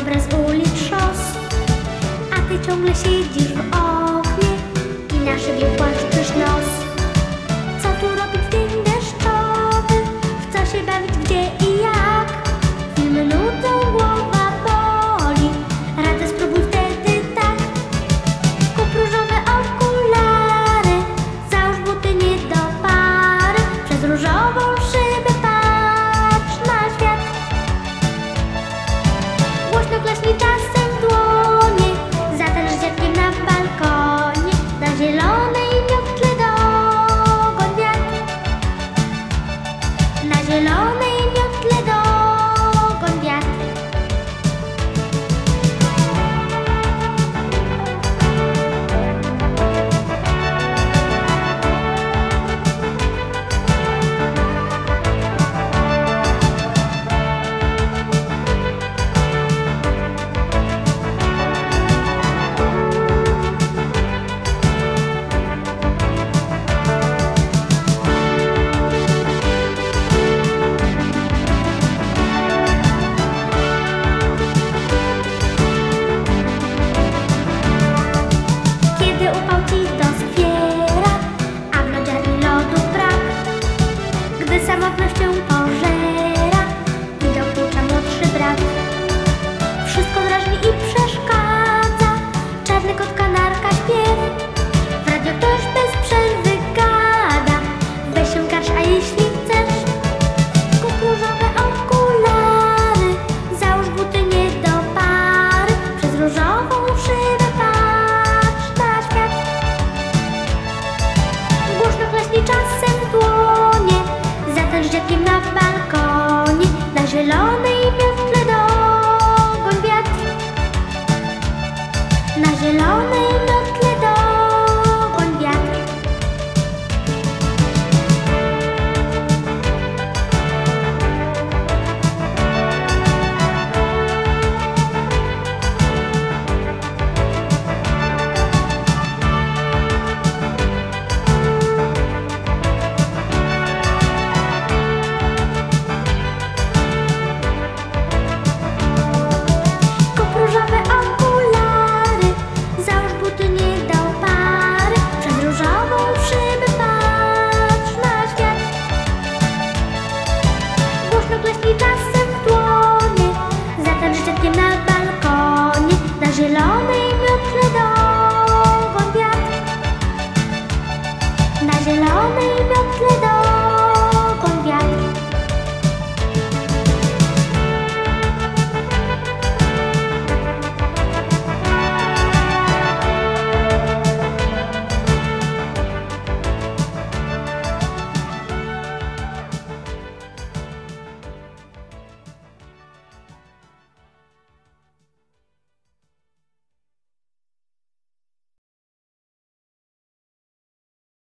obraz ulic szos. A ty ciągle siedzisz w oknie I nasze szybie is. fałszywy patrz na świat. Głośno klaśnie czasem dłonie, zatem z na balkonie, na zielonej miotle dogoń. Na zielonej Let me pass.